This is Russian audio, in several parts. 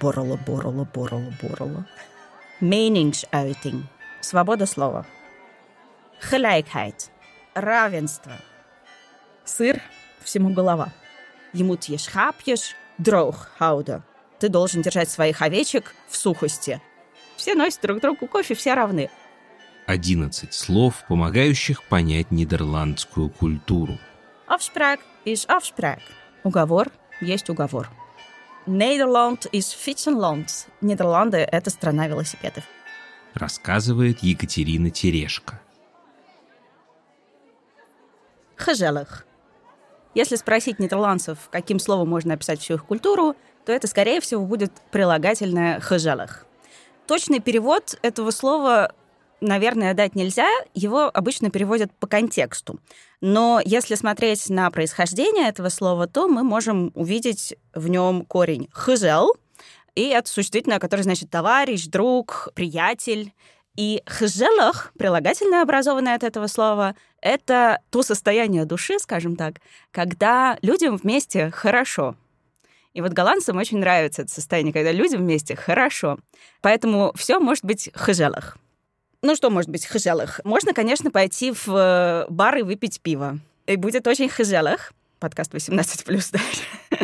Бороло, бороло, бороло, бороло. Meningsuiting. Свобода слова. Gelijkheid. Равенство. Сыр всему голова. Ему тешь хапьешь, дрог хауда. Ты должен держать своих овечек в сухости. Все носят друг другу кофе, все равны. 11 слов, помогающих понять нидерландскую культуру. Afspraak is afspraak. Уговор есть уговор. Нидерланд is fietsenland. Нидерланды — это страна велосипедов. Рассказывает Екатерина Терешко. Gezellig. Если спросить нидерландцев, каким словом можно описать всю их культуру, то это, скорее всего, будет прилагательное «gezellig». Точный перевод этого слова наверное, дать нельзя, его обычно переводят по контексту. Но если смотреть на происхождение этого слова, то мы можем увидеть в нем корень «хызел», и это существительное, которое значит товарищ, друг, приятель. И хжелах, прилагательное, образованное от этого слова, это то состояние души, скажем так, когда людям вместе хорошо. И вот голландцам очень нравится это состояние, когда людям вместе хорошо. Поэтому все может быть хжелах. Ну что может быть хжелых? Можно, конечно, пойти в э, бар и выпить пиво. И будет очень хжелых. Подкаст 18+, да.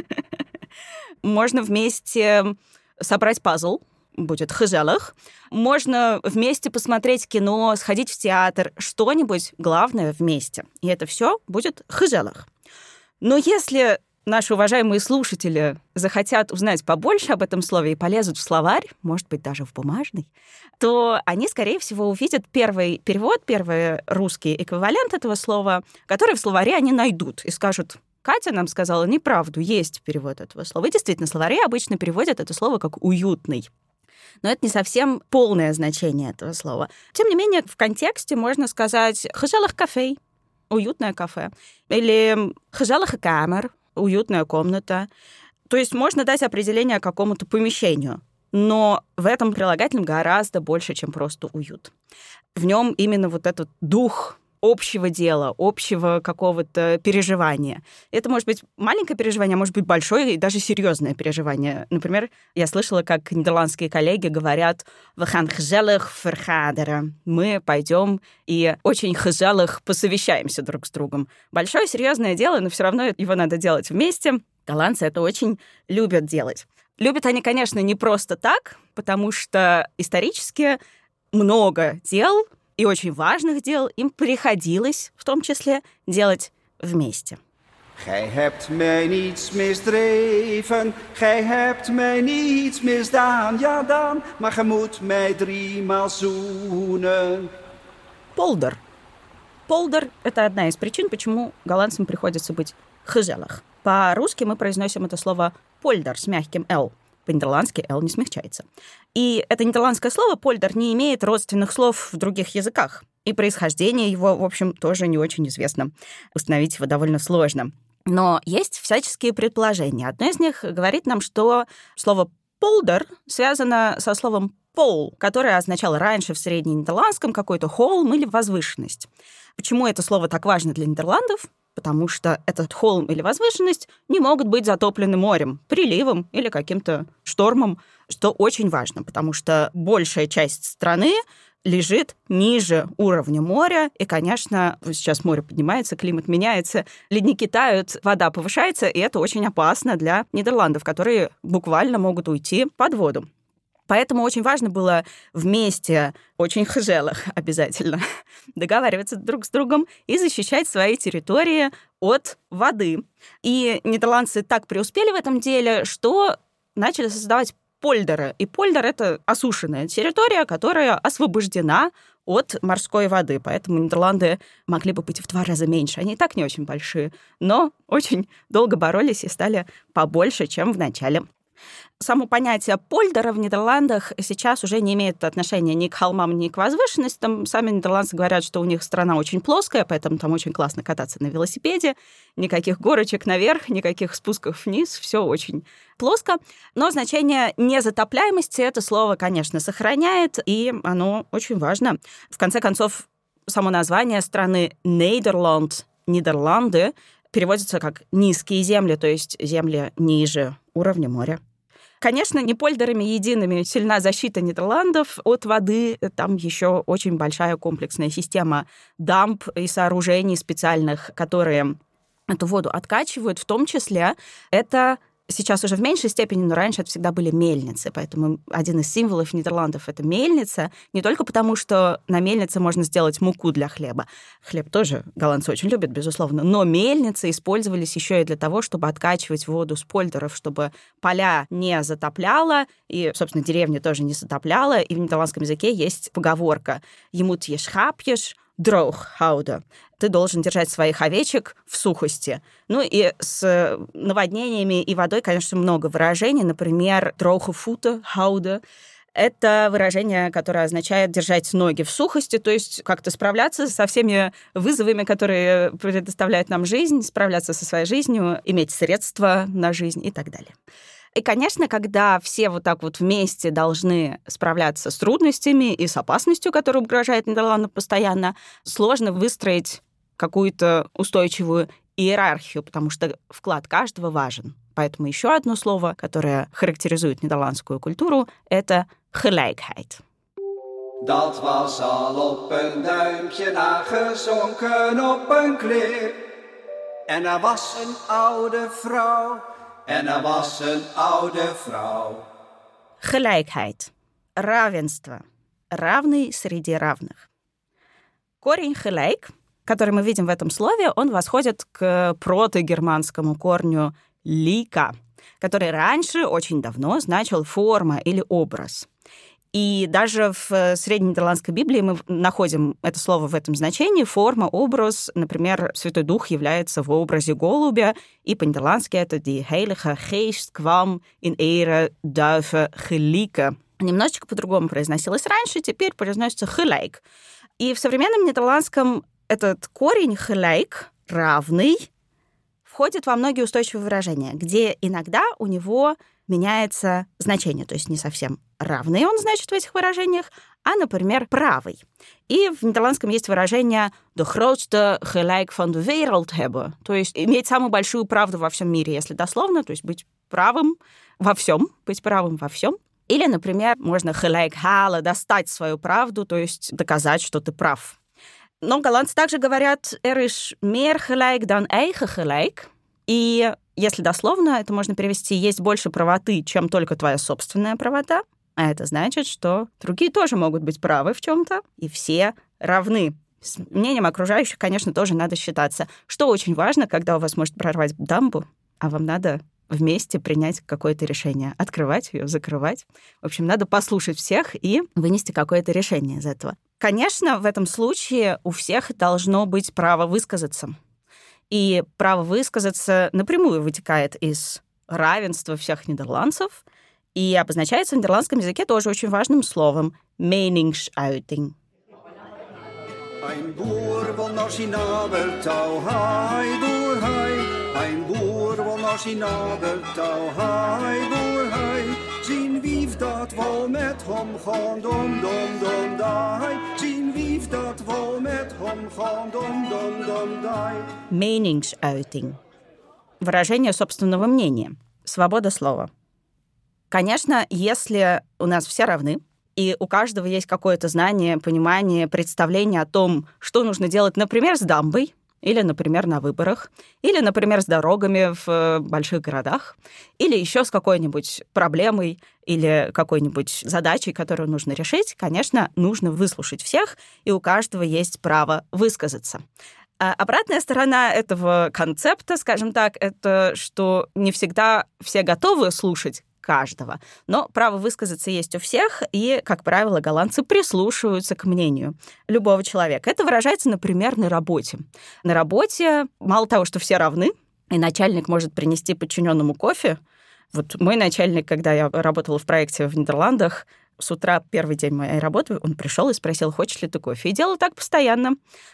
Можно вместе собрать пазл, будет хжелых. Можно вместе посмотреть кино, сходить в театр, что-нибудь, главное, вместе. И это все будет хжелых. Но если наши уважаемые слушатели захотят узнать побольше об этом слове и полезут в словарь, может быть, даже в бумажный, то они, скорее всего, увидят первый перевод, первый русский эквивалент этого слова, который в словаре они найдут и скажут, Катя нам сказала неправду, есть перевод этого слова. И действительно, словари обычно переводят это слово как «уютный». Но это не совсем полное значение этого слова. Тем не менее, в контексте можно сказать «хажалах кафе», уютное кафе, или «хажалах камер», уютная комната. То есть можно дать определение какому-то помещению, но в этом прилагательном гораздо больше, чем просто уют. В нем именно вот этот дух общего дела, общего какого-то переживания. Это может быть маленькое переживание, а может быть большое и даже серьезное переживание. Например, я слышала, как нидерландские коллеги говорят «We gaan gezellig vergaderen». Мы пойдем и очень gezellig посовещаемся друг с другом. Большое серьезное дело, но все равно его надо делать вместе. Голландцы это очень любят делать. Любят они, конечно, не просто так, потому что исторически много дел и очень важных дел им приходилось, в том числе, делать вместе. Gij hebt mij niets misdreven, gij hebt mij niets misdaan, ja dan, maar gij moet mij driemaal zoenen. Полдер. Полдер — это одна из причин, почему голландцам приходится быть хызелах. По-русски мы произносим это слово польдер с мягким «л», по-нидерландски «л» не смягчается. И это нидерландское слово «польдер» не имеет родственных слов в других языках. И происхождение его, в общем, тоже не очень известно. Установить его довольно сложно. Но есть всяческие предположения. Одно из них говорит нам, что слово «полдер» связано со словом «пол», которое означало раньше в средненидерландском какой-то холм или возвышенность. Почему это слово так важно для Нидерландов? Потому что этот холм или возвышенность не могут быть затоплены морем, приливом или каким-то штормом, что очень важно, потому что большая часть страны лежит ниже уровня моря, и, конечно, сейчас море поднимается, климат меняется, ледники тают, вода повышается, и это очень опасно для Нидерландов, которые буквально могут уйти под воду. Поэтому очень важно было вместе, очень хжелых обязательно, договариваться друг с другом и защищать свои территории от воды. И нидерландцы так преуспели в этом деле, что начали создавать польдеры. И польдер — это осушенная территория, которая освобождена от морской воды. Поэтому Нидерланды могли бы быть в два раза меньше. Они и так не очень большие, но очень долго боролись и стали побольше, чем в начале само понятие польдера в Нидерландах сейчас уже не имеет отношения ни к холмам, ни к возвышенностям. Сами нидерландцы говорят, что у них страна очень плоская, поэтому там очень классно кататься на велосипеде. Никаких горочек наверх, никаких спусков вниз, все очень плоско. Но значение незатопляемости это слово, конечно, сохраняет, и оно очень важно. В конце концов, само название страны Нидерланд, Нидерланды, переводится как «низкие земли», то есть земли ниже уровня моря. Конечно, не польдерами едиными сильна защита Нидерландов от воды. Там еще очень большая комплексная система дамб и сооружений специальных, которые эту воду откачивают. В том числе это сейчас уже в меньшей степени, но раньше это всегда были мельницы. Поэтому один из символов Нидерландов — это мельница. Не только потому, что на мельнице можно сделать муку для хлеба. Хлеб тоже голландцы очень любят, безусловно. Но мельницы использовались еще и для того, чтобы откачивать воду с польдеров, чтобы поля не затопляло, и, собственно, деревни тоже не затопляло. И в нидерландском языке есть поговорка «Ему тьеш хапьеш, Дроуххауда. Ты должен держать своих овечек в сухости. Ну и с наводнениями и водой, конечно, много выражений. Например, дроухфута, хауда. Это выражение, которое означает держать ноги в сухости, то есть как-то справляться со всеми вызовами, которые предоставляет нам жизнь, справляться со своей жизнью, иметь средства на жизнь и так далее. И, конечно, когда все вот так вот вместе должны справляться с трудностями и с опасностью, которая угрожает Нидерландам постоянно, сложно выстроить какую-то устойчивую иерархию, потому что вклад каждого важен. Поэтому еще одно слово, которое характеризует нидерландскую культуру, это gelijkheid. Dat was al op een duimpje nagezonken op een klip. En er was een oude vrouw En er was een oude vrouw. Gelijkheid. Равенство. Равный среди равных. Корень «гelijk», который мы видим в этом слове, он восходит к протогерманскому корню «лика», который раньше, очень давно, значил «форма» или «образ». И даже в э, средненидерландской Библии мы находим это слово в этом значении. Форма, образ, например, Святой Дух является в образе голубя, и по-нидерландски это «Die Heilige Geest kwam in Ere Duive Gelike». Немножечко по-другому произносилось раньше, теперь произносится «gelijk». И в современном нидерландском этот корень «gelijk» — «равный» входит во многие устойчивые выражения, где иногда у него меняется значение, то есть не совсем равный он, значит, в этих выражениях, а, например, правый. И в нидерландском есть выражение «de grootste gelijk van de wereld hebben», то есть иметь самую большую правду во всем мире, если дословно, то есть быть правым во всем, быть правым во всем. Или, например, можно gelijk halen, достать свою правду, то есть доказать, что ты прав. Но голландцы также говорят «er is meer gelijk dan eigen gelijk», и если дословно, это можно перевести «есть больше правоты, чем только твоя собственная правота». А это значит, что другие тоже могут быть правы в чем то и все равны. С мнением окружающих, конечно, тоже надо считаться. Что очень важно, когда у вас может прорвать дамбу, а вам надо вместе принять какое-то решение. Открывать ее, закрывать. В общем, надо послушать всех и вынести какое-то решение из этого. Конечно, в этом случае у всех должно быть право высказаться. И право высказаться напрямую вытекает из равенства всех нидерландцев и обозначается в нидерландском языке тоже очень важным словом meningsuiting. Ein. Ein wief dat wel met hem gaan, dom, dom, dom, dai. Zien wief dat wel met hem gaan, dom, dom, dom, dai. Meningsuiting. Выражение собственного мнения. Свобода слова. Конечно, если у нас все равны, и у каждого есть какое-то знание, понимание, представление о том, что нужно делать, например, с дамбой, или, например, на выборах, или, например, с дорогами в э, больших городах, или еще с какой-нибудь проблемой или какой-нибудь задачей, которую нужно решить, конечно, нужно выслушать всех, и у каждого есть право высказаться. А обратная сторона этого концепта, скажем так, это что не всегда все готовы слушать каждого. Но право высказаться есть у всех, и, как правило, голландцы прислушиваются к мнению любого человека. Это выражается, например, на работе. На работе мало того, что все равны, и начальник может принести подчиненному кофе, вот мой начальник, когда я работала в проекте в Нидерландах, с утра, первый день моей работы, он пришел и спросил, хочешь ли ты кофе. И делал так постоянно.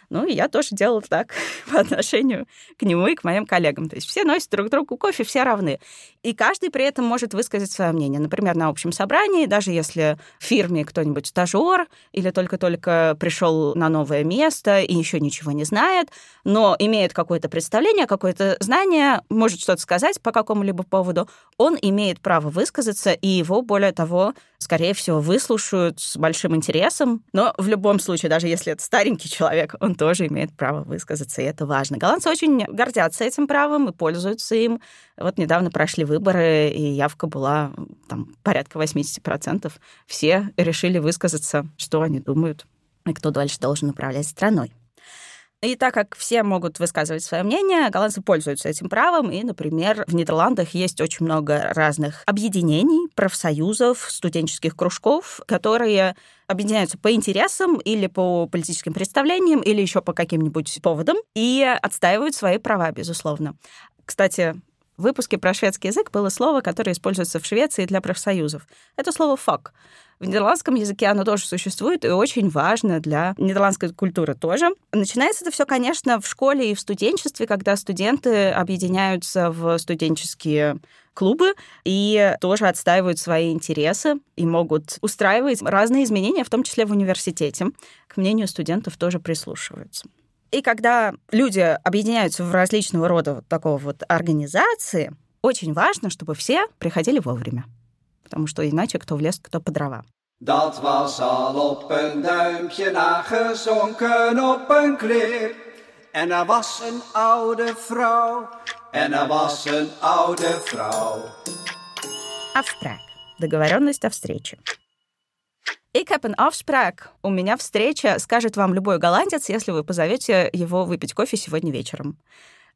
Ну, и я тоже делала так по отношению к нему и к моим коллегам. То есть все носят друг другу кофе, все равны. И каждый при этом может высказать свое мнение. Например, на общем собрании, даже если в фирме кто-нибудь стажер или только-только пришел на новое место и еще ничего не знает, но имеет какое-то представление, какое-то знание, может что-то сказать по какому-либо поводу, он имеет право высказаться, и его, более того, скорее всего, выслушают с большим интересом. Но в любом случае, даже если это старенький человек, он тоже имеет право высказаться, и это важно. Голландцы очень гордятся этим правом и пользуются им. Вот недавно прошли выборы, и явка была там порядка 80%. Все решили высказаться, что они думают и кто дальше должен управлять страной. И так как все могут высказывать свое мнение, голландцы пользуются этим правом. И, например, в Нидерландах есть очень много разных объединений, профсоюзов, студенческих кружков, которые объединяются по интересам или по политическим представлениям, или еще по каким-нибудь поводам, и отстаивают свои права, безусловно. Кстати, в выпуске про шведский язык было слово, которое используется в Швеции для профсоюзов. Это слово «фак». В нидерландском языке оно тоже существует и очень важно для нидерландской культуры тоже. Начинается это все, конечно, в школе и в студенчестве, когда студенты объединяются в студенческие клубы и тоже отстаивают свои интересы и могут устраивать разные изменения, в том числе в университете. К мнению студентов тоже прислушиваются. И когда люди объединяются в различного рода вот такого вот организации, очень важно, чтобы все приходили вовремя потому что иначе кто в лес, кто по дрова. Dat was al op een duimpje nagezonken op een klip. En er was een oude vrouw. En er was een oude vrouw. Afspraak. Договоренность о встрече. И Кэпен Afspraak. У меня встреча, скажет вам любой голландец, если вы позовете его выпить кофе сегодня вечером.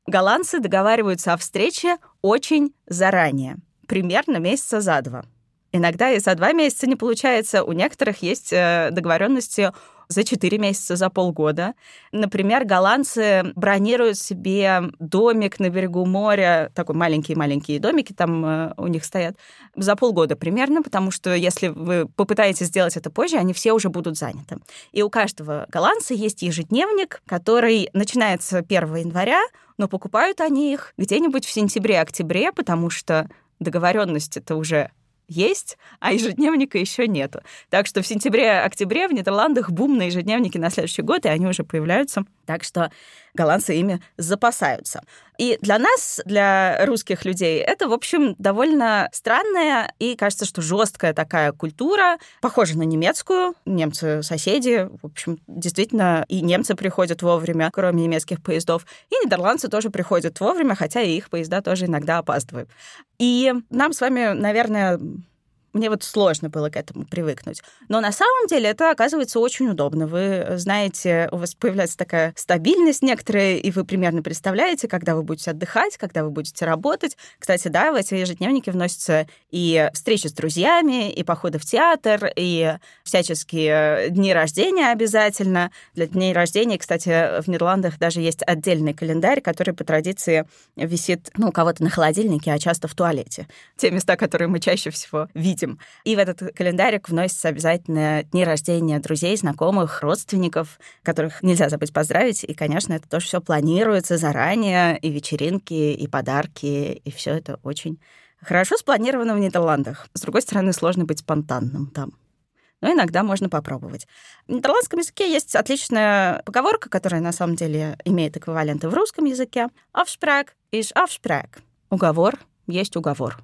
Голландцы договариваются о встрече очень заранее, примерно месяца за два. Иногда и за два месяца не получается. У некоторых есть э, договоренности за 4 месяца, за полгода. Например, голландцы бронируют себе домик на берегу моря, такой маленькие-маленькие домики там э, у них стоят, за полгода примерно, потому что если вы попытаетесь сделать это позже, они все уже будут заняты. И у каждого голландца есть ежедневник, который начинается 1 января, но покупают они их где-нибудь в сентябре-октябре, потому что договоренность это уже есть, а ежедневника еще нету. Так что в сентябре-октябре в Нидерландах бум на ежедневники на следующий год, и они уже появляются. Так что голландцы ими запасаются. И для нас, для русских людей, это, в общем, довольно странная и, кажется, что жесткая такая культура, похожа на немецкую. Немцы соседи, в общем, действительно, и немцы приходят вовремя, кроме немецких поездов, и нидерландцы тоже приходят вовремя, хотя и их поезда тоже иногда опаздывают. И нам с вами, наверное, мне вот сложно было к этому привыкнуть. Но на самом деле это оказывается очень удобно. Вы знаете, у вас появляется такая стабильность некоторая, и вы примерно представляете, когда вы будете отдыхать, когда вы будете работать. Кстати, да, в эти ежедневники вносятся и встречи с друзьями, и походы в театр, и всяческие дни рождения обязательно. Для дней рождения, кстати, в Нидерландах даже есть отдельный календарь, который по традиции висит, ну, у кого-то на холодильнике, а часто в туалете. Те места, которые мы чаще всего видим видим. И в этот календарик вносятся обязательно дни рождения друзей, знакомых, родственников, которых нельзя забыть поздравить. И, конечно, это тоже все планируется заранее, и вечеринки, и подарки, и все это очень хорошо спланировано в Нидерландах. С другой стороны, сложно быть спонтанным там. Но иногда можно попробовать. В нидерландском языке есть отличная поговорка, которая на самом деле имеет эквиваленты в русском языке. Afspraak is afspraak. Уговор есть уговор.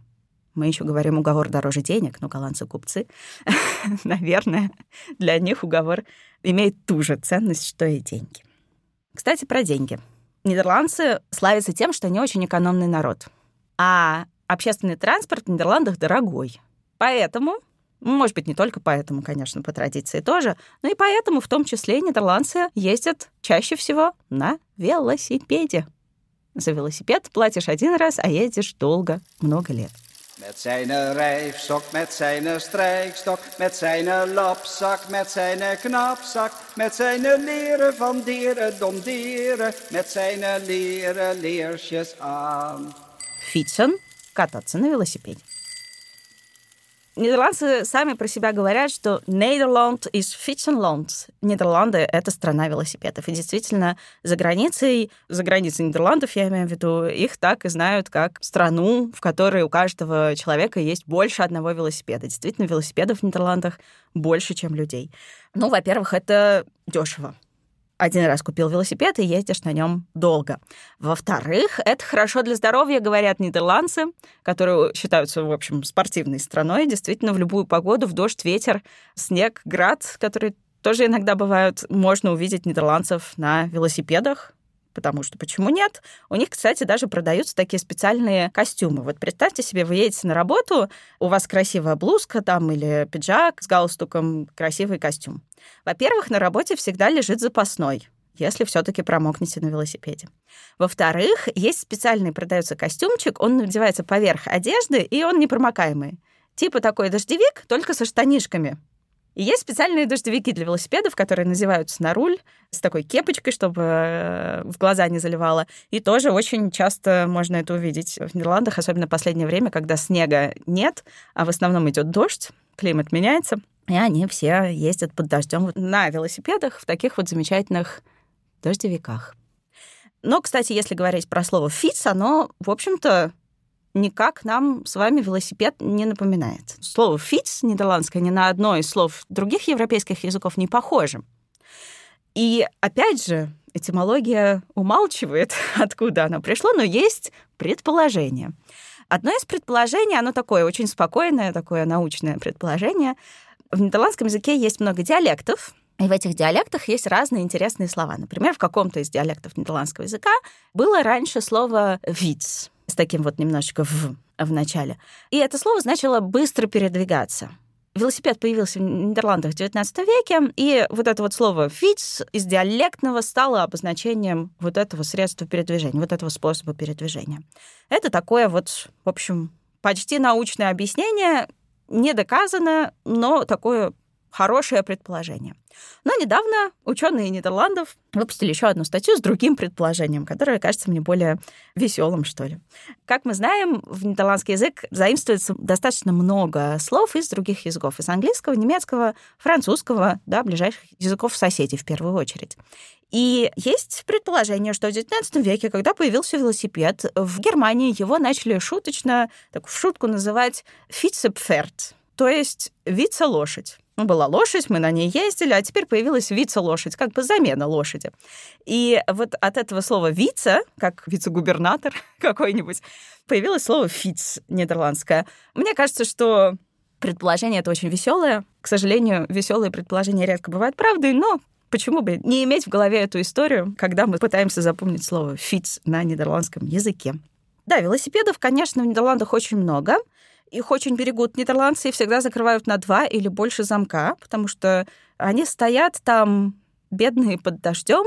Мы еще говорим уговор дороже денег, но голландцы купцы, наверное, для них уговор имеет ту же ценность, что и деньги. Кстати, про деньги. Нидерландцы славятся тем, что они очень экономный народ. А общественный транспорт в Нидерландах дорогой. Поэтому, может быть, не только поэтому, конечно, по традиции тоже, но и поэтому в том числе нидерландцы ездят чаще всего на велосипеде. За велосипед платишь один раз, а едешь долго, много лет. Met zijn rijfstok, met zijn strijkstok, met zijn lapzak, met zijn knapzak, met zijn leren van dieren, domdieren, met zijn leren leersjes aan. Fietsen, кататься на велосипеде. Нидерландцы сами про себя говорят, что Нидерланд is Fietsenland. Нидерланды — это страна велосипедов. И действительно, за границей, за границей Нидерландов, я имею в виду, их так и знают как страну, в которой у каждого человека есть больше одного велосипеда. Действительно, велосипедов в Нидерландах больше, чем людей. Ну, во-первых, это дешево один раз купил велосипед и ездишь на нем долго. Во-вторых, это хорошо для здоровья, говорят нидерландцы, которые считаются, в общем, спортивной страной. Действительно, в любую погоду, в дождь, ветер, снег, град, которые тоже иногда бывают, можно увидеть нидерландцев на велосипедах, потому что почему нет? У них, кстати, даже продаются такие специальные костюмы. Вот представьте себе, вы едете на работу, у вас красивая блузка там или пиджак с галстуком, красивый костюм. Во-первых, на работе всегда лежит запасной если все-таки промокнете на велосипеде. Во-вторых, есть специальный продается костюмчик, он надевается поверх одежды, и он непромокаемый. Типа такой дождевик, только со штанишками. И есть специальные дождевики для велосипедов, которые надеваются на руль с такой кепочкой, чтобы э, в глаза не заливало. И тоже очень часто можно это увидеть в Нидерландах, особенно в последнее время, когда снега нет, а в основном идет дождь, климат меняется, и они все ездят под дождем на велосипедах в таких вот замечательных дождевиках. Но, кстати, если говорить про слово «фиц», оно, в общем-то, никак нам с вами велосипед не напоминает. Слово «фиц» нидерландское ни на одно из слов других европейских языков не похоже. И опять же, этимология умалчивает, откуда оно пришло, но есть предположение. Одно из предположений, оно такое очень спокойное, такое научное предположение. В нидерландском языке есть много диалектов, и в этих диалектах есть разные интересные слова. Например, в каком-то из диалектов нидерландского языка было раньше слово «виц», с таким вот немножечко «в» в начале. И это слово значило «быстро передвигаться». Велосипед появился в Нидерландах в XIX веке, и вот это вот слово «фиц» из диалектного стало обозначением вот этого средства передвижения, вот этого способа передвижения. Это такое вот, в общем, почти научное объяснение, не доказано, но такое хорошее предположение. Но недавно ученые Нидерландов выпустили еще одну статью с другим предположением, которое кажется мне более веселым, что ли. Как мы знаем, в нидерландский язык заимствуется достаточно много слов из других языков. Из английского, немецкого, французского, да, ближайших языков соседей в первую очередь. И есть предположение, что в XIX веке, когда появился велосипед, в Германии его начали шуточно, так в шутку называть «фицепферд», то есть вице-лошадь. Ну, была лошадь, мы на ней ездили, а теперь появилась вице-лошадь, как бы замена лошади. И вот от этого слова «вице», как вице-губернатор какой-нибудь, появилось слово «фиц» нидерландское. Мне кажется, что предположение это очень веселое. К сожалению, веселые предположения редко бывают правдой, но почему бы не иметь в голове эту историю, когда мы пытаемся запомнить слово «фиц» на нидерландском языке. Да, велосипедов, конечно, в Нидерландах очень много. Их очень берегут нидерландцы и всегда закрывают на два или больше замка, потому что они стоят там бедные под дождем,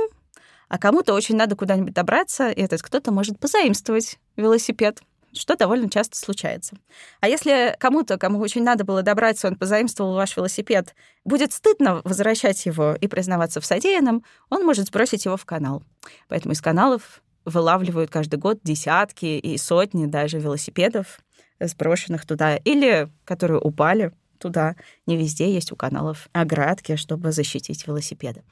а кому-то очень надо куда-нибудь добраться, и этот кто-то может позаимствовать велосипед что довольно часто случается. А если кому-то, кому очень надо было добраться, он позаимствовал ваш велосипед, будет стыдно возвращать его и признаваться в содеянном, он может сбросить его в канал. Поэтому из каналов вылавливают каждый год десятки и сотни даже велосипедов, сброшенных туда, или которые упали туда. Не везде есть у каналов оградки, чтобы защитить велосипеды.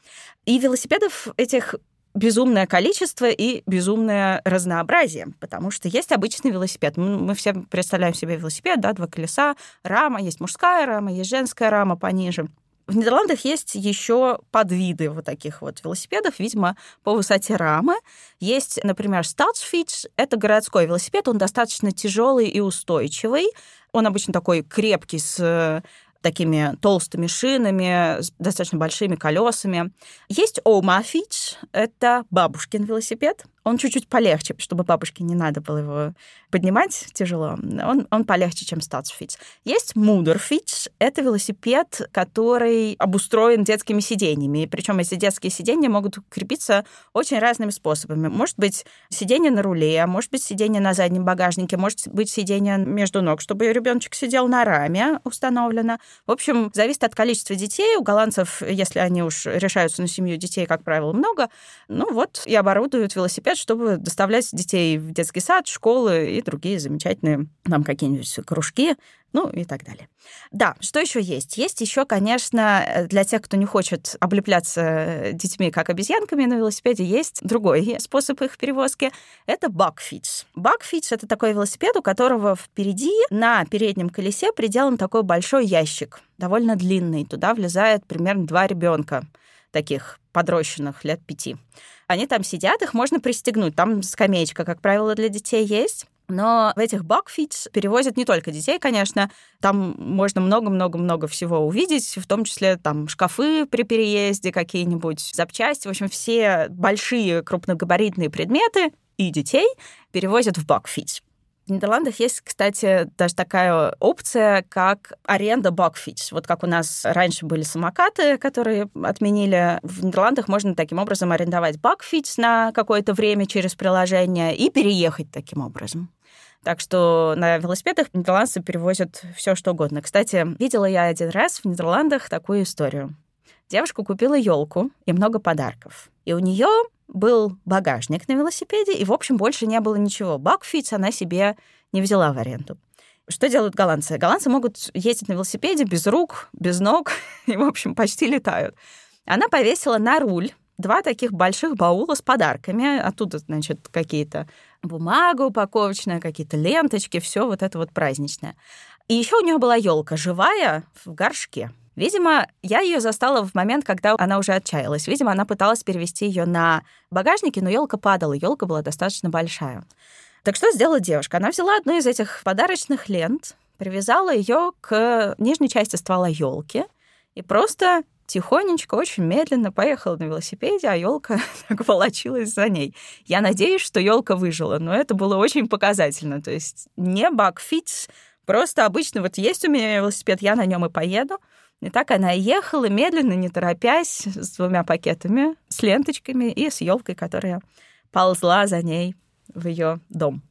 И велосипедов этих безумное количество и безумное разнообразие, потому что есть обычный велосипед. Мы все представляем себе велосипед, да, два колеса, рама, есть мужская рама, есть женская рама пониже. В Нидерландах есть еще подвиды вот таких вот велосипедов, видимо, по высоте рамы. Есть, например, Stadsfiets. Это городской велосипед, он достаточно тяжелый и устойчивый. Он обычно такой крепкий, с такими толстыми шинами, с достаточно большими колесами. Есть Омафич, это бабушкин велосипед. Он чуть-чуть полегче, чтобы бабушке не надо было его поднимать тяжело. Он, он полегче, чем Статсфитс. Есть Мудерфитс. Это велосипед, который обустроен детскими сиденьями. Причем эти детские сиденья могут крепиться очень разными способами. Может быть, сиденье на руле, может быть, сиденье на заднем багажнике, может быть, сиденье между ног, чтобы ребеночек сидел на раме установлено. В общем, зависит от количества детей. У голландцев, если они уж решаются на семью детей, как правило, много, ну вот и оборудуют велосипед велосипед, чтобы доставлять детей в детский сад, школы и другие замечательные там какие-нибудь кружки, ну и так далее. Да, что еще есть? Есть еще, конечно, для тех, кто не хочет облепляться детьми как обезьянками на велосипеде, есть другой способ их перевозки. Это бакфидж. Бакфидж — это такой велосипед, у которого впереди на переднем колесе приделан такой большой ящик, довольно длинный. Туда влезает примерно два ребенка таких подрощенных лет пяти. Они там сидят, их можно пристегнуть. Там скамеечка, как правило, для детей есть. Но в этих бакфитс перевозят не только детей, конечно. Там можно много-много-много всего увидеть, в том числе там шкафы при переезде какие-нибудь, запчасти. В общем, все большие крупногабаритные предметы и детей перевозят в бакфитс. Нидерландах есть, кстати, даже такая опция, как аренда бакфич. Вот как у нас раньше были самокаты, которые отменили. В Нидерландах можно таким образом арендовать бакфич на какое-то время через приложение и переехать таким образом. Так что на велосипедах нидерландцы перевозят все, что угодно. Кстати, видела я один раз в Нидерландах такую историю. Девушка купила елку и много подарков. И у нее был багажник на велосипеде, и, в общем, больше не было ничего. Бакфитс она себе не взяла в аренду. Что делают голландцы? Голландцы могут ездить на велосипеде без рук, без ног, и, в общем, почти летают. Она повесила на руль два таких больших баула с подарками. Оттуда, значит, какие-то бумага упаковочная, какие-то ленточки, все вот это вот праздничное. И еще у нее была елка живая в горшке. Видимо, я ее застала в момент, когда она уже отчаялась. Видимо, она пыталась перевести ее на багажнике, но елка падала, елка была достаточно большая. Так что сделала девушка? Она взяла одну из этих подарочных лент, привязала ее к нижней части ствола елки и просто тихонечко, очень медленно поехала на велосипеде, а елка так волочилась за ней. Я надеюсь, что елка выжила, но это было очень показательно. То есть не бакфитс, просто обычно вот есть у меня велосипед, я на нем и поеду. И так она ехала медленно, не торопясь, с двумя пакетами, с ленточками и с елкой, которая ползла за ней в ее дом.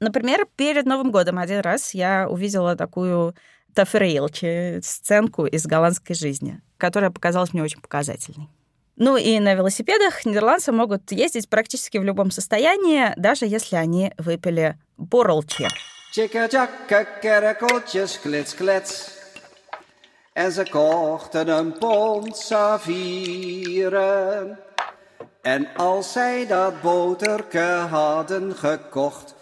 Например, перед Новым годом один раз я увидела такую тафрейлчи, сценку из голландской жизни, которая показалась мне очень показательной. Ну и на велосипедах нидерландцы могут ездить практически в любом состоянии, даже если они выпили борлчи. En ze kochten een pond savieren. En als zij dat boterke hadden gekocht.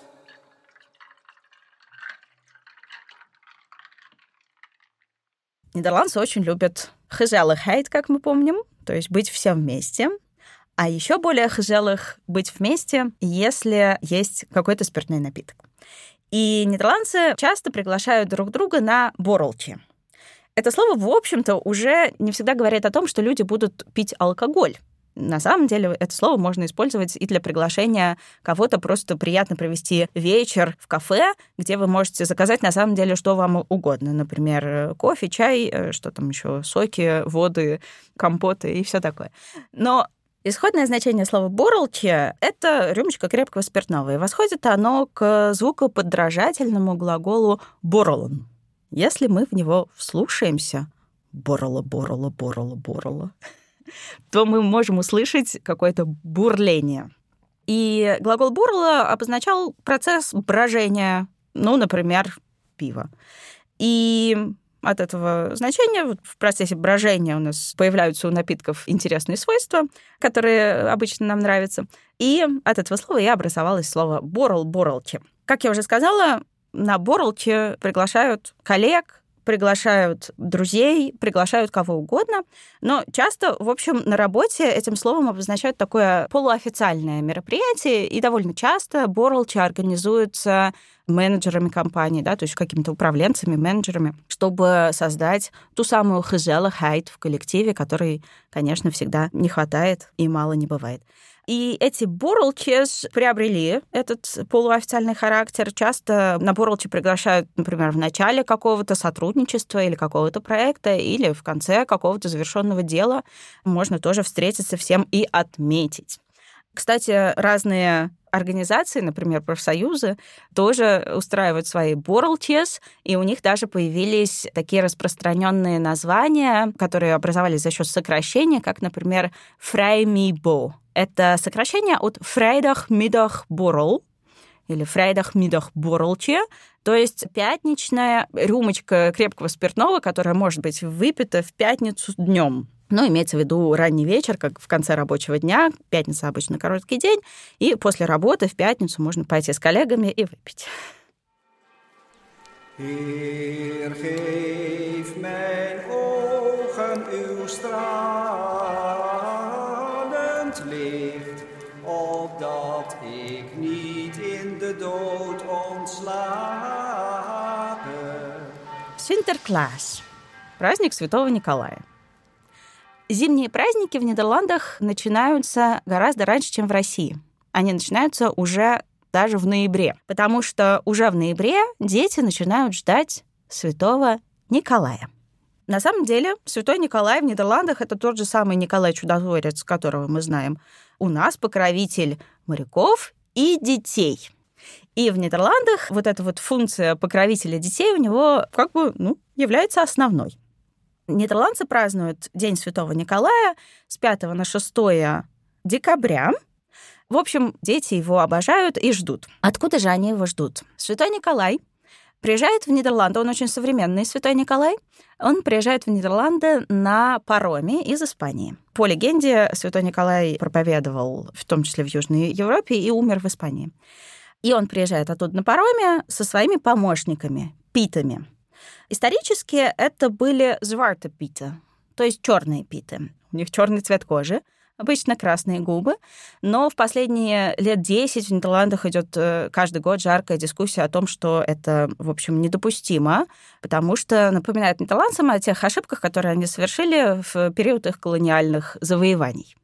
Нидерландцы очень любят хезелыхайт, как мы помним, то есть быть всем вместе. А еще более хезелых быть вместе, если есть какой-то спиртной напиток. И нидерландцы часто приглашают друг друга на борлчи. Это слово, в общем-то, уже не всегда говорит о том, что люди будут пить алкоголь. На самом деле это слово можно использовать и для приглашения кого-то просто приятно провести вечер в кафе, где вы можете заказать на самом деле что вам угодно. Например, кофе, чай, э, что там еще, соки, воды, компоты и все такое. Но Исходное значение слова «борлче» — это рюмочка крепкого спиртного, и восходит оно к звукоподражательному глаголу «борлон», если мы в него вслушаемся, борола, борола, борола, борола, то мы можем услышать какое-то бурление. И глагол бурла обозначал процесс брожения, ну, например, пива. И от этого значения в процессе брожения у нас появляются у напитков интересные свойства, которые обычно нам нравятся. И от этого слова и образовалось слово «борл», «борлче». Как я уже сказала, на Борлче приглашают коллег, приглашают друзей, приглашают кого угодно, но часто, в общем, на работе этим словом обозначают такое полуофициальное мероприятие, и довольно часто Борлчи организуются менеджерами компании, да, то есть какими-то управленцами, менеджерами, чтобы создать ту самую хизела хайт в коллективе, которой, конечно, всегда не хватает и мало не бывает. И эти Борлчес приобрели этот полуофициальный характер. Часто на Борлче приглашают, например, в начале какого-то сотрудничества или какого-то проекта, или в конце какого-то завершенного дела. Можно тоже встретиться всем и отметить. Кстати, разные организации, например, профсоюзы, тоже устраивают свои Борлчес, и у них даже появились такие распространенные названия, которые образовались за счет сокращения, как, например, Фраймибо. Это сокращение от Freitag, Mittag, Borrel, или Фрейдах Мидах Борлче, то есть пятничная рюмочка крепкого спиртного, которая может быть выпита в пятницу днем. Но имеется в виду ранний вечер, как в конце рабочего дня. Пятница обычно короткий день. И после работы в пятницу можно пойти с коллегами и выпить. Heer, geef mijn ogen uw stralend dood ontslapen. Sinterklaas. Праздник Святого Николая. Зимние праздники в Нидерландах начинаются гораздо раньше, чем в России. Они начинаются уже даже в ноябре, потому что уже в ноябре дети начинают ждать святого Николая. На самом деле, святой Николай в Нидерландах — это тот же самый Николай Чудотворец, которого мы знаем. У нас покровитель моряков и детей. И в Нидерландах вот эта вот функция покровителя детей у него как бы ну, является основной. Нидерландцы празднуют День Святого Николая с 5 на 6 декабря, в общем, дети его обожают и ждут. Откуда же они его ждут? Святой Николай приезжает в Нидерланды, он очень современный, Святой Николай. Он приезжает в Нидерланды на пароме из Испании. По легенде, Святой Николай проповедовал, в том числе в Южной Европе, и умер в Испании. И он приезжает оттуда на пароме со своими помощниками, питами. Исторически это были звартепиты, то есть черные питы. У них черный цвет кожи обычно красные губы. Но в последние лет 10 в Нидерландах идет э, каждый год жаркая дискуссия о том, что это, в общем, недопустимо, потому что напоминает нидерландцам о тех ошибках, которые они совершили в период их колониальных завоеваний.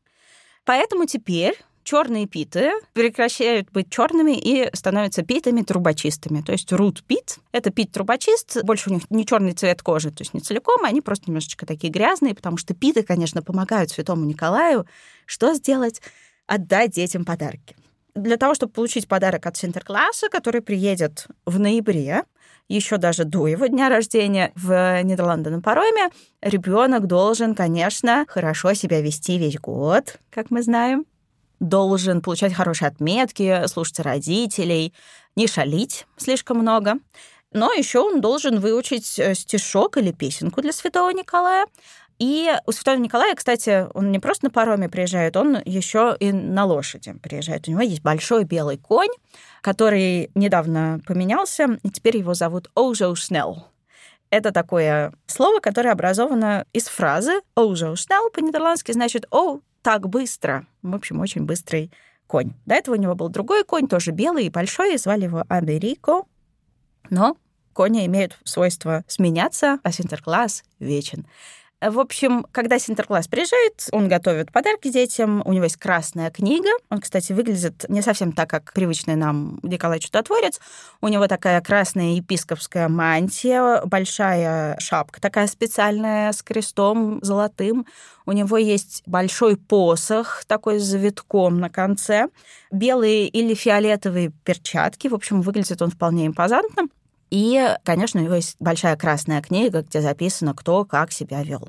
Поэтому теперь черные питы прекращают быть черными и становятся питами трубочистыми. То есть рут пит — это пит трубочист, больше у них не черный цвет кожи, то есть не целиком, они просто немножечко такие грязные, потому что питы, конечно, помогают святому Николаю. Что сделать? Отдать детям подарки. Для того, чтобы получить подарок от Синтеркласса, который приедет в ноябре, еще даже до его дня рождения в Нидерланды на пароме, ребенок должен, конечно, хорошо себя вести весь год, как мы знаем должен получать хорошие отметки, слушать родителей, не шалить слишком много. Но еще он должен выучить э, стишок или песенку для Святого Николая. И у Святого Николая, кстати, он не просто на пароме приезжает, он еще и на лошади приезжает. У него есть большой белый конь, который недавно поменялся, и теперь его зовут Оужоушнелл. Это такое слово, которое образовано из фразы «Оужоушнелл» по-нидерландски значит «О, так быстро. В общем, очень быстрый конь. До этого у него был другой конь, тоже белый и большой, и звали его Америко. Но кони имеют свойство сменяться, а Синтеркласс вечен. В общем, когда Синтеркласс приезжает, он готовит подарки детям, у него есть красная книга. Он, кстати, выглядит не совсем так, как привычный нам Николай Чудотворец. У него такая красная епископская мантия, большая шапка такая специальная с крестом золотым. У него есть большой посох такой с завитком на конце, белые или фиолетовые перчатки. В общем, выглядит он вполне импозантно. И, конечно, у него есть большая красная книга, где записано, кто как себя вел.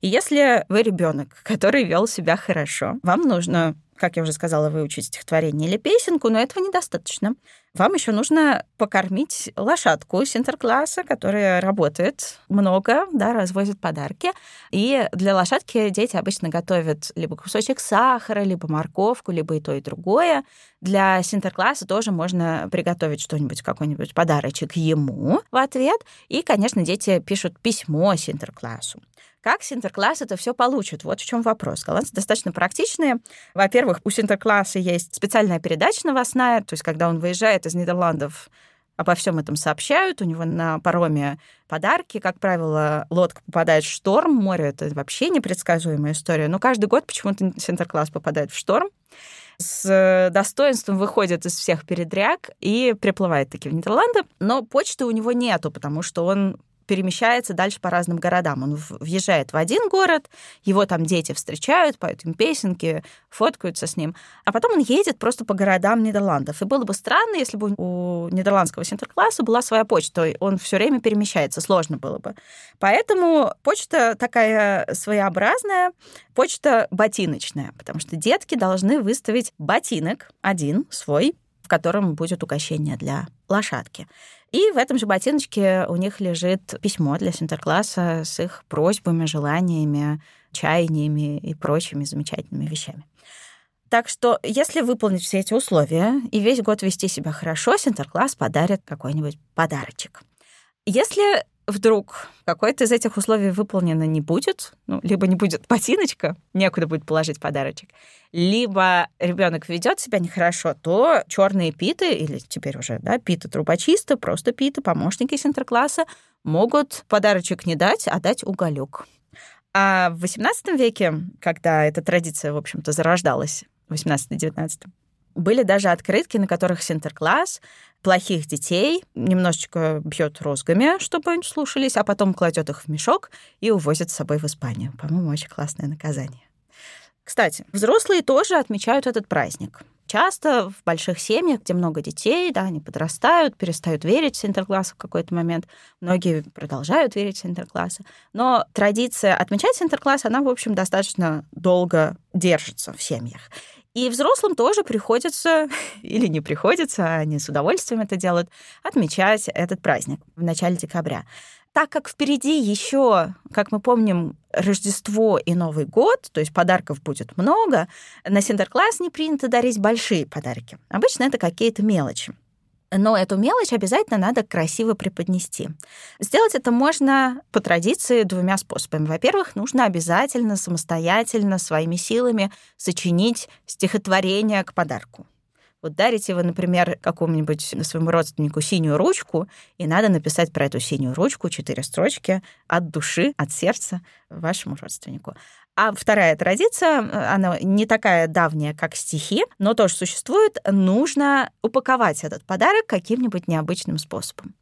И если вы ребенок, который вел себя хорошо, вам нужно как я уже сказала, выучить стихотворение или песенку, но этого недостаточно. Вам еще нужно покормить лошадку синтеркласса, которая работает много, да, развозит подарки. И для лошадки дети обычно готовят либо кусочек сахара, либо морковку, либо и то, и другое. Для синтеркласса тоже можно приготовить что-нибудь, какой-нибудь подарочек ему в ответ. И, конечно, дети пишут письмо синтерклассу. Как Синтеркласс это все получит? Вот в чем вопрос. Голландцы достаточно практичные. Во-первых, у Синтеркласса есть специальная передача новостная, то есть когда он выезжает из Нидерландов, обо всем этом сообщают. У него на пароме подарки. Как правило, лодка попадает в шторм. Море — это вообще непредсказуемая история. Но каждый год почему-то Синтеркласс попадает в шторм с достоинством выходит из всех передряг и приплывает таки в Нидерланды. Но почты у него нету, потому что он перемещается дальше по разным городам. Он въезжает в один город, его там дети встречают, поют им песенки, фоткаются с ним, а потом он едет просто по городам Нидерландов. И было бы странно, если бы у нидерландского Синтеркласса была своя почта, он все время перемещается, сложно было бы. Поэтому почта такая своеобразная, почта ботиночная, потому что детки должны выставить ботинок один свой, в котором будет угощение для лошадки. И в этом же ботиночке у них лежит письмо для Синтеркласса с их просьбами, желаниями, чаяниями и прочими замечательными вещами. Так что, если выполнить все эти условия и весь год вести себя хорошо, Синтеркласс подарит какой-нибудь подарочек. Если вдруг какое-то из этих условий выполнено не будет, ну, либо не будет ботиночка, некуда будет положить подарочек, либо ребенок ведет себя нехорошо, то черные питы, или теперь уже, да, питы трубочисты, просто питы, помощники Синтеркласса, могут подарочек не дать, а дать уголек. А в XVIII веке, когда эта традиция, в общем-то, зарождалась, в XVIII-XIX, были даже открытки, на которых Синтеркласс плохих детей немножечко бьет розгами, чтобы они слушались, а потом кладет их в мешок и увозит с собой в Испанию. По-моему, очень классное наказание. Кстати, взрослые тоже отмечают этот праздник. Часто в больших семьях, где много детей, да, они подрастают, перестают верить в Синтеркласс в какой-то момент. Многие продолжают верить в Синтерклассы. Но традиция отмечать Синтеркласс, она, в общем, достаточно долго держится в семьях. И взрослым тоже приходится, или не приходится, они с удовольствием это делают, отмечать этот праздник в начале декабря. Так как впереди еще, как мы помним, Рождество и Новый год, то есть подарков будет много, на Синтеркласс не принято дарить большие подарки. Обычно это какие-то мелочи. Но эту мелочь обязательно надо красиво преподнести. Сделать это можно по традиции двумя способами. Во-первых, нужно обязательно самостоятельно своими силами сочинить стихотворение к подарку. Вот дарите вы, например, какому-нибудь своему родственнику синюю ручку, и надо написать про эту синюю ручку четыре строчки от души, от сердца вашему родственнику. А вторая традиция, она не такая давняя, как стихи, но тоже существует. Нужно упаковать этот подарок каким-нибудь необычным способом.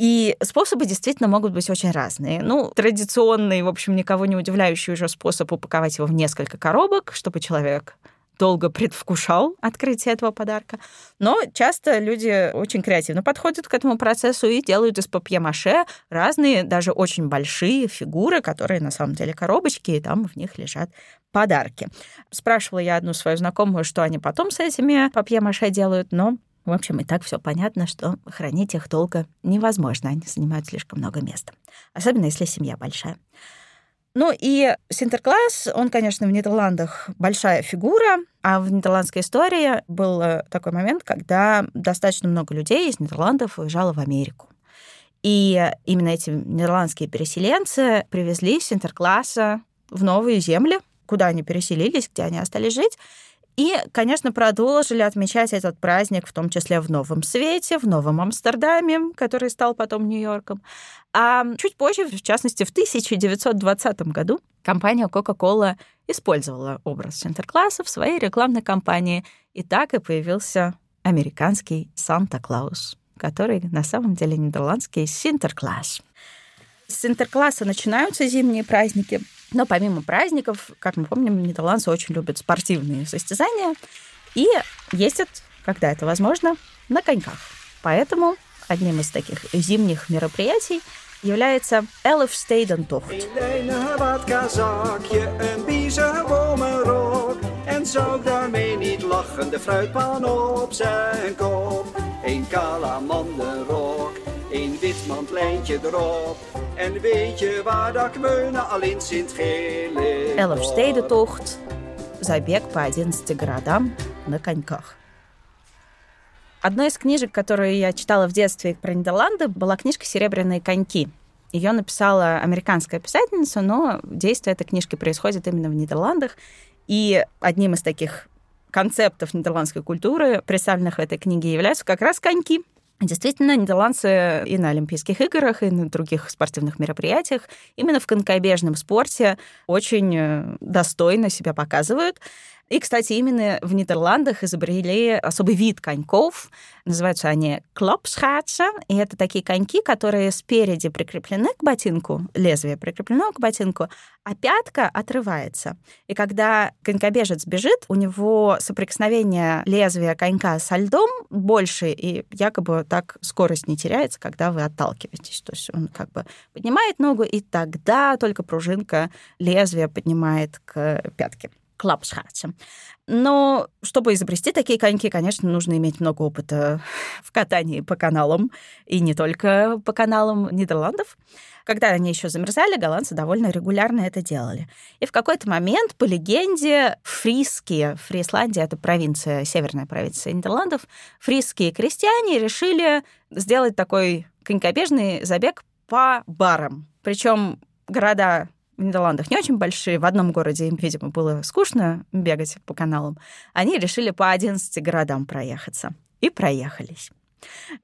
И способы действительно могут быть очень разные. Ну, традиционный, в общем, никого не удивляющий уже способ упаковать его в несколько коробок, чтобы человек долго предвкушал открытие этого подарка. Но часто люди очень креативно подходят к этому процессу и делают из папье-маше разные, даже очень большие фигуры, которые на самом деле коробочки, и там в них лежат подарки. Спрашивала я одну свою знакомую, что они потом с этими папье-маше делают, но в общем, и так все понятно, что хранить их долго невозможно, они занимают слишком много места, особенно если семья большая. Ну и Синтеркласс, он, конечно, в Нидерландах большая фигура, а в нидерландской истории был э, такой момент, когда достаточно много людей из Нидерландов уезжало в Америку. И именно эти нидерландские переселенцы привезли Синтеркласса в новые земли, куда они переселились, где они остались жить. И, конечно, продолжили отмечать этот праздник, в том числе в Новом Свете, в Новом Амстердаме, который стал потом Нью-Йорком. А чуть позже, в частности, в 1920 году, компания Coca-Cola использовала образ Синтеркласса в своей рекламной кампании. И так и появился американский Санта-Клаус, который на самом деле нидерландский Синтеркласс. С Синтеркласса начинаются зимние праздники, но помимо праздников, как мы помним, нидерландцы очень любят спортивные состязания и ездят, когда это возможно, на коньках. Поэтому одним из таких зимних мероприятий является. En op zijn kop. Een kalamanderrok, een wit mandlijntje erop. En weet je waar dat kmeunen al in Sint-Gele? Elfstedentocht. Забег по 11 городам на коньках. Одной из книжек, которую я читала в детстве про Нидерланды, была книжка «Серебряные коньки». Ее написала американская писательница, но действие этой книжки происходит именно в Нидерландах. И одним из таких концептов нидерландской культуры, представленных в этой книге, являются как раз коньки. Действительно, нидерландцы и на Олимпийских играх, и на других спортивных мероприятиях именно в конькобежном спорте очень э, достойно себя показывают. И, кстати, именно в Нидерландах изобрели особый вид коньков. Называются они клопсхатса. И это такие коньки, которые спереди прикреплены к ботинку, лезвие прикреплено к ботинку, а пятка отрывается. И когда конькобежец бежит, у него соприкосновение лезвия конька со льдом больше, и якобы так скорость не теряется, когда вы отталкиваетесь. То есть он как бы поднимает ногу, и тогда только пружинка лезвия поднимает к пятке. Клапсхатсе. Но чтобы изобрести такие коньки, конечно, нужно иметь много опыта в катании по каналам, и не только по каналам Нидерландов. Когда они еще замерзали, голландцы довольно регулярно это делали. И в какой-то момент, по легенде, фриские, Фрисландия — это провинция, северная провинция Нидерландов, фриские крестьяне решили сделать такой конькобежный забег по барам. Причем города в Нидерландах не очень большие. В одном городе им, видимо, было скучно бегать по каналам. Они решили по 11 городам проехаться. И проехались.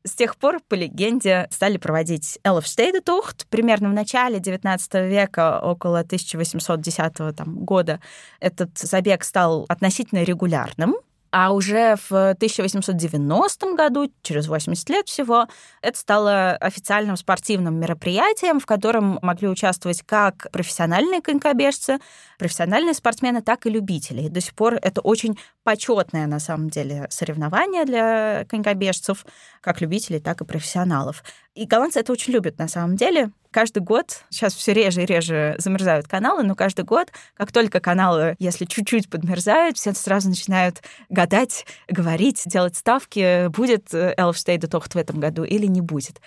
С тех пор, по легенде, стали проводить Элфштейдетухт. Примерно в начале XIX века, около 1810 там, года, этот забег стал относительно регулярным. А уже в 1890 году, через 80 лет всего, это стало официальным спортивным мероприятием, в котором могли участвовать как профессиональные конькобежцы, профессиональные спортсмены, так и любители. И до сих пор это очень почетное, на самом деле, соревнование для конькобежцев, как любителей, так и профессионалов. И голландцы это очень любят, на самом деле. Каждый год, сейчас все реже и реже замерзают каналы, но каждый год, как только каналы, если чуть-чуть подмерзают, все сразу начинают гадать, говорить, делать ставки, будет Элфштейда Тохт в этом году или не будет.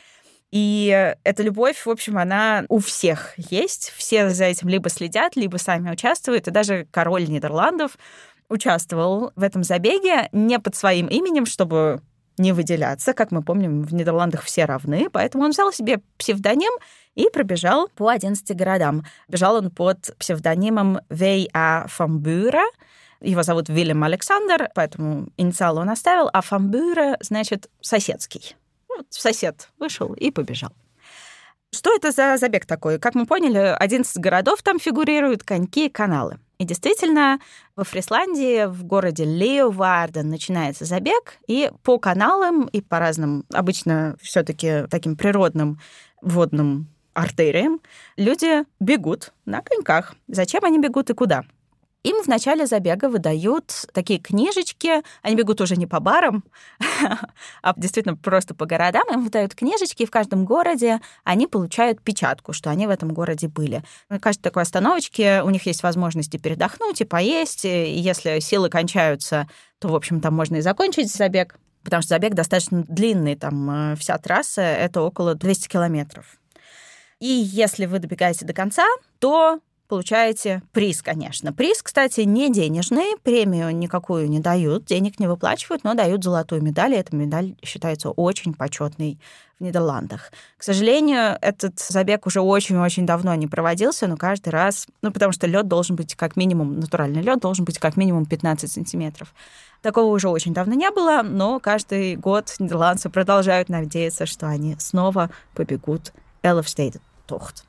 И эта любовь, в общем, она у всех есть. Все за этим либо следят, либо сами участвуют. И даже король Нидерландов участвовал в этом забеге не под своим именем, чтобы не выделяться. Как мы помним, в Нидерландах все равны, поэтому он взял себе псевдоним и пробежал по 11 городам. Бежал он под псевдонимом Вей А Фамбюра. Его зовут Вильям Александр, поэтому инициал он оставил, а Фамбюра значит соседский. Вот сосед вышел и побежал. Что это за забег такой? Как мы поняли, 11 городов там фигурируют, коньки, каналы. И действительно, во Фрисландии, в городе Леоварден начинается забег, и по каналам, и по разным, обычно все таки таким природным водным артериям люди бегут на коньках. Зачем они бегут и куда? Им в начале забега выдают такие книжечки, они бегут уже не по барам, а действительно просто по городам, им выдают книжечки, и в каждом городе они получают печатку, что они в этом городе были. На каждой такой остановочке у них есть возможность передохнуть, и поесть, и если силы кончаются, то, в общем, там можно и закончить забег, потому что забег достаточно длинный, там э, вся трасса — это около 200 километров. И если вы добегаете до конца, то получаете приз, конечно. Приз, кстати, не денежный, премию никакую не дают, денег не выплачивают, но дают золотую медаль, и эта медаль считается очень почетной в Нидерландах. К сожалению, этот забег уже очень-очень давно не проводился, но каждый раз, ну, потому что лед должен быть как минимум, натуральный лед должен быть как минимум 15 сантиметров. Такого уже очень давно не было, но каждый год нидерландцы продолжают надеяться, что они снова побегут Elfstedentocht.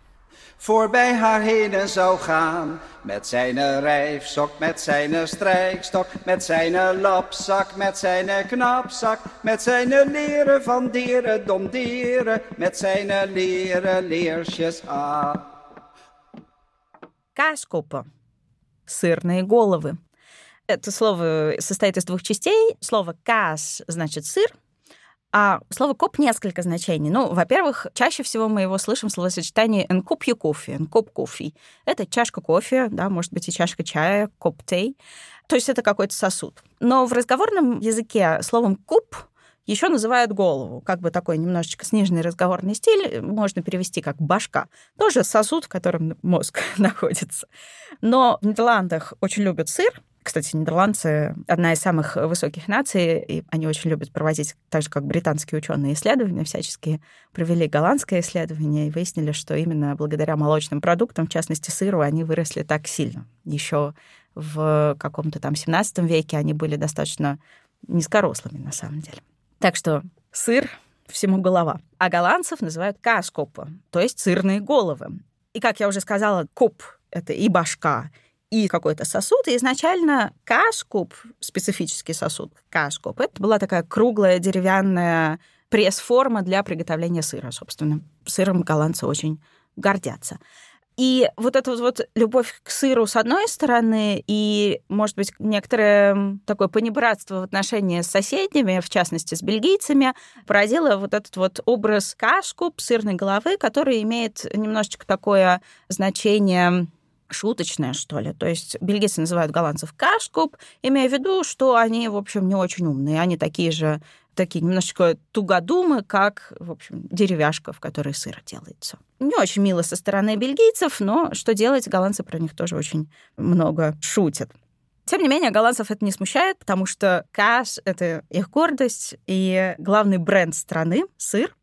voorbij haar heen en zou gaan. Met zijn rijfstok, met zijn strijkstok, met zijn lapzak, met zijn knapzak, met zijn leren van dieren, dom dieren, met zijn leren leersjes aan. Каскопа. Сырные головы. Это слово состоит из двух частей. Слово «кас» значит «сыр», А слово «коп» несколько значений. Ну, во-первых, чаще всего мы его слышим в словосочетании «нкупью кофе», «нкоп кофе». Это чашка кофе, да, может быть, и чашка чая, коп-тей. То есть это какой-то сосуд. Но в разговорном языке словом «куп» еще называют голову, как бы такой немножечко сниженный разговорный стиль, можно перевести как башка. Тоже сосуд, в котором мозг находится. Но в Нидерландах очень любят сыр, кстати, нидерландцы — одна из самых высоких наций, и они очень любят проводить, так же, как британские ученые, исследования всяческие. Провели голландское исследование и выяснили, что именно благодаря молочным продуктам, в частности сыру, они выросли так сильно. Еще в каком-то там 17 веке они были достаточно низкорослыми, на самом деле. Так что сыр всему голова. А голландцев называют каскопа, то есть сырные головы. И, как я уже сказала, коп — это и башка, и какой-то сосуд. И изначально кашкуб, специфический сосуд, кашкуб, это была такая круглая деревянная пресс-форма для приготовления сыра, собственно. Сыром голландцы очень гордятся. И вот эта вот любовь к сыру с одной стороны, и, может быть, некоторое такое понебратство в отношении с соседями, в частности, с бельгийцами, породило вот этот вот образ кашку, сырной головы, который имеет немножечко такое значение шуточное, что ли. То есть бельгийцы называют голландцев кашкуп, имея в виду, что они, в общем, не очень умные. Они такие же, такие немножечко тугодумы, как, в общем, деревяшка, в которой сыр делается. Не очень мило со стороны бельгийцев, но что делать, голландцы про них тоже очень много шутят. Тем не менее, голландцев это не смущает, потому что каш — это их гордость и главный бренд страны — сыр.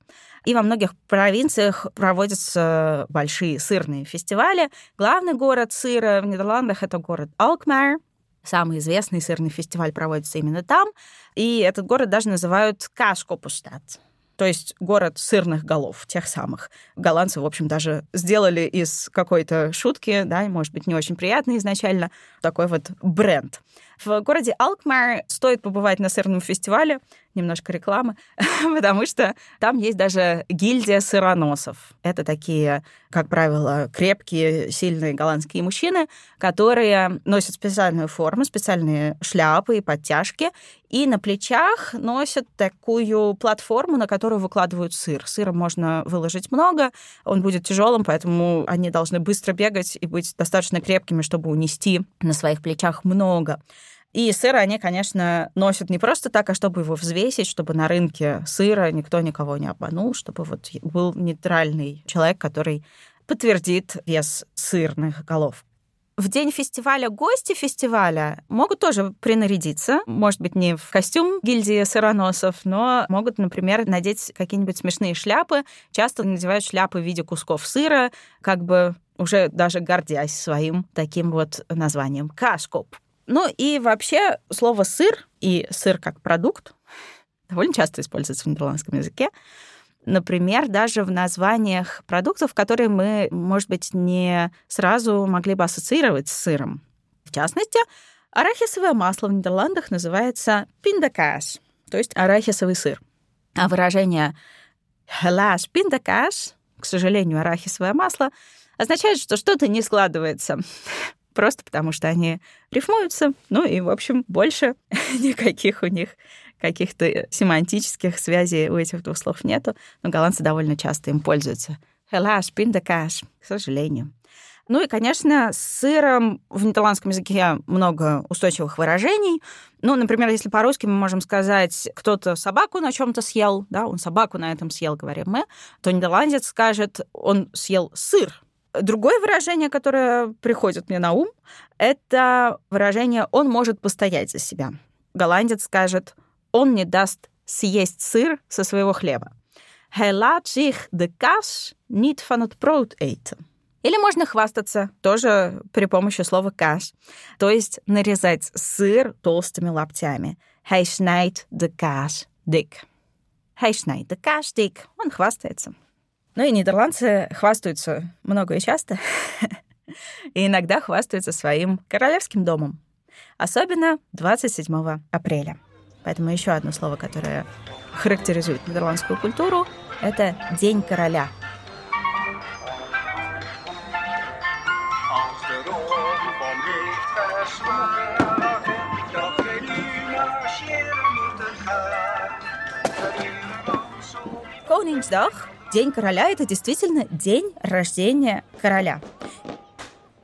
И во многих провинциях проводятся большие сырные фестивали. Главный город сыра в Нидерландах — это город Алкмар. Самый известный сырный фестиваль проводится именно там. И этот город даже называют Кашкопуштадт то есть город сырных голов, тех самых. Голландцы, в общем, даже сделали из какой-то шутки, да, может быть, не очень приятной изначально, такой вот бренд. В городе Алкмар стоит побывать на сырном фестивале, немножко рекламы, потому что там есть даже гильдия сыроносов. Это такие, как правило, крепкие, сильные голландские мужчины, которые носят специальную форму, специальные шляпы и подтяжки, и на плечах носят такую платформу, на которую выкладывают сыр. Сыра можно выложить много, он будет тяжелым, поэтому они должны быстро бегать и быть достаточно крепкими, чтобы унести на своих плечах много. И сыр они, конечно, носят не просто так, а чтобы его взвесить, чтобы на рынке сыра никто никого не обманул, чтобы вот был нейтральный человек, который подтвердит вес сырных голов. В день фестиваля гости фестиваля могут тоже принарядиться. Может быть, не в костюм гильдии сыроносов, но могут, например, надеть какие-нибудь смешные шляпы. Часто надевают шляпы в виде кусков сыра, как бы уже даже гордясь своим таким вот названием кашкоп. Ну и вообще слово «сыр» и «сыр как продукт» довольно часто используется в нидерландском языке. Например, даже в названиях продуктов, которые мы, может быть, не сразу могли бы ассоциировать с сыром. В частности, арахисовое масло в Нидерландах называется пиндакаш, то есть арахисовый сыр. А выражение «helaas pindakaas», к сожалению, арахисовое масло, означает, что что-то не складывается просто потому что они рифмуются. Ну и, в общем, больше никаких у них каких-то семантических связей у этих двух слов нету, но голландцы довольно часто им пользуются. Хелаш, пиндакаш, к сожалению. Ну и, конечно, с сыром в нидерландском языке много устойчивых выражений. Ну, например, если по-русски мы можем сказать, кто-то собаку на чем-то съел, да, он собаку на этом съел, говорим мы, то нидерландец скажет, он съел сыр Другое выражение, которое приходит мне на ум, это выражение «он может постоять за себя». Голландец скажет «он не даст съесть сыр со своего хлеба». Hij laat zich de kaas niet van het brood eten. Или можно хвастаться тоже при помощи слова каш, то есть нарезать сыр толстыми локтями. Hij snijdt de kaas dik. Hij snijdt de kaas dik. Он хвастается. Ну и нидерландцы хвастаются много и часто, и иногда хвастаются своим королевским домом. Особенно 27 апреля. Поэтому еще одно слово, которое характеризует нидерландскую культуру, это День короля. Koningsdag День короля — это действительно день рождения короля.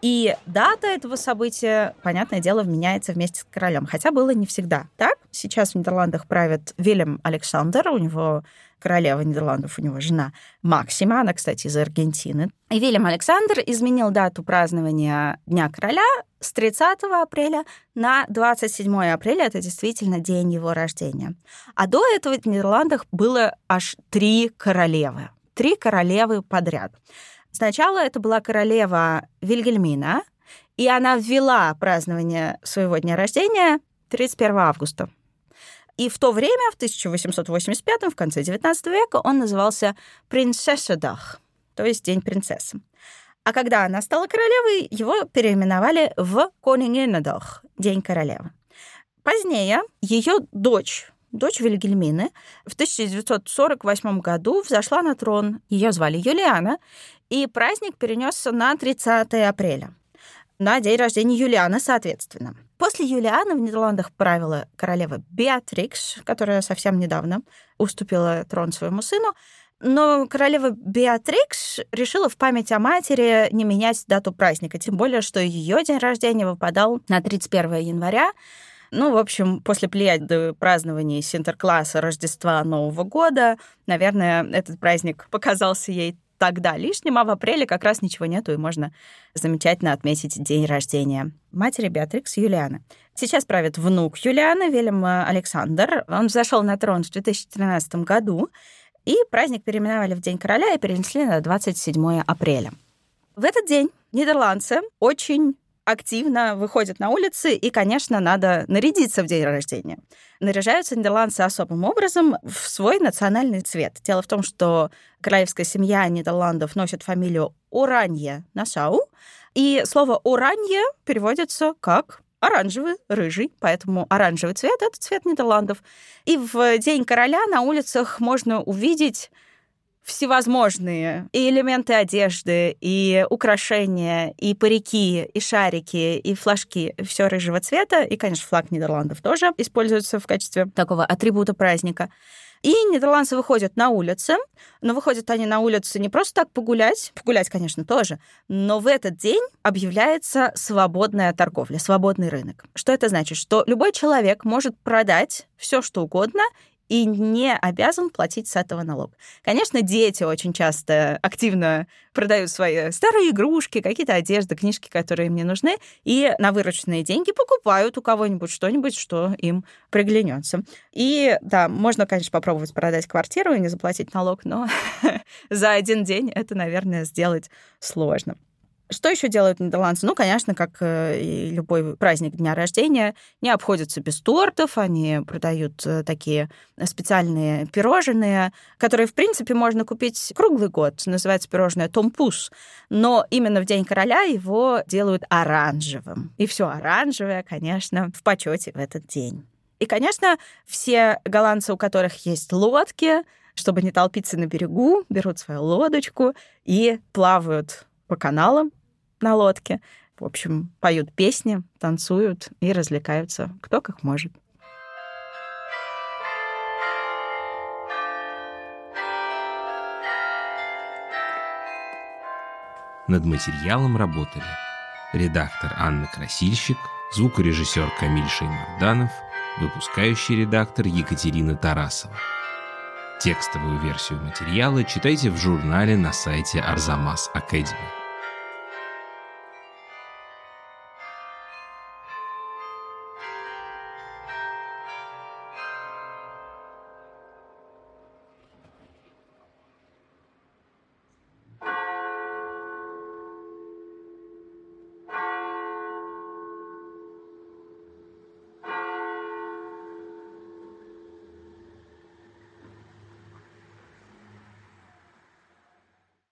И дата этого события, понятное дело, меняется вместе с королем. Хотя было не всегда так. Сейчас в Нидерландах правит Вильям Александр, у него королева Нидерландов, у него жена Максима, она, кстати, из Аргентины. И Вильям Александр изменил дату празднования Дня короля с 30 апреля на 27 апреля. Это действительно день его рождения. А до этого в Нидерландах было аж три королевы три королевы подряд. Сначала это была королева Вильгельмина, и она ввела празднование своего дня рождения 31 августа. И в то время, в 1885, в конце XIX века, он назывался «Принцессадах», то есть День принцессы. А когда она стала королевой, его переименовали в Конingенедох, День королевы. Позднее ее дочь, дочь Вильгельмины, в 1948 году взошла на трон. Ее звали Юлиана, и праздник перенесся на 30 апреля, на день рождения Юлианы, соответственно. После Юлианы в Нидерландах правила королева Беатрикс, которая совсем недавно уступила трон своему сыну. Но королева Беатрикс решила в память о матери не менять дату праздника, тем более, что ее день рождения выпадал на 31 января. Ну, в общем, после плеяды празднований Синтеркласса, Рождества, Нового года, наверное, этот праздник показался ей тогда лишним, а в апреле как раз ничего нету, и можно замечательно отметить день рождения матери Беатрикс Юлианы. Сейчас правит внук Юлианы, Вильям Александр. Он взошел на трон в 2013 году, и праздник переименовали в День короля и перенесли на 27 апреля. В этот день нидерландцы очень активно выходят на улицы, и, конечно, надо нарядиться в день рождения. Наряжаются нидерландцы особым образом в свой национальный цвет. Дело в том, что королевская семья Нидерландов носит фамилию Уранье Насау, и слово «уранье» переводится как оранжевый, рыжий, поэтому оранжевый цвет — это цвет Нидерландов. И в День короля на улицах можно увидеть всевозможные и элементы одежды, и украшения, и парики, и шарики, и флажки, все рыжего цвета, и, конечно, флаг Нидерландов тоже используется в качестве такого атрибута праздника. И нидерландцы выходят на улицы, но выходят они на улицы не просто так погулять, погулять, конечно, тоже, но в этот день объявляется свободная торговля, свободный рынок. Что это значит? Что любой человек может продать все, что угодно, и не обязан платить с этого налог. Конечно, дети очень часто активно продают свои старые игрушки, какие-то одежды, книжки, которые им не нужны, и на вырученные деньги покупают у кого-нибудь что-нибудь, что им приглянется. И да, можно, конечно, попробовать продать квартиру и не заплатить налог, но за один день это, наверное, сделать сложно. Что еще делают нидерландцы? Ну, конечно, как э, и любой праздник дня рождения, не обходятся без тортов. Они продают э, такие специальные пирожные, которые, в принципе, можно купить круглый год. Называется пирожное томпус. Но именно в День короля его делают оранжевым. И все оранжевое, конечно, в почете в этот день. И, конечно, все голландцы, у которых есть лодки, чтобы не толпиться на берегу, берут свою лодочку и плавают по каналам на лодке. В общем, поют песни, танцуют и развлекаются, кто как может. Над материалом работали редактор Анна Красильщик, звукорежиссер Камиль Шеймарданов, выпускающий редактор Екатерина Тарасова. Текстовую версию материала читайте в журнале на сайте Арзамас Академи.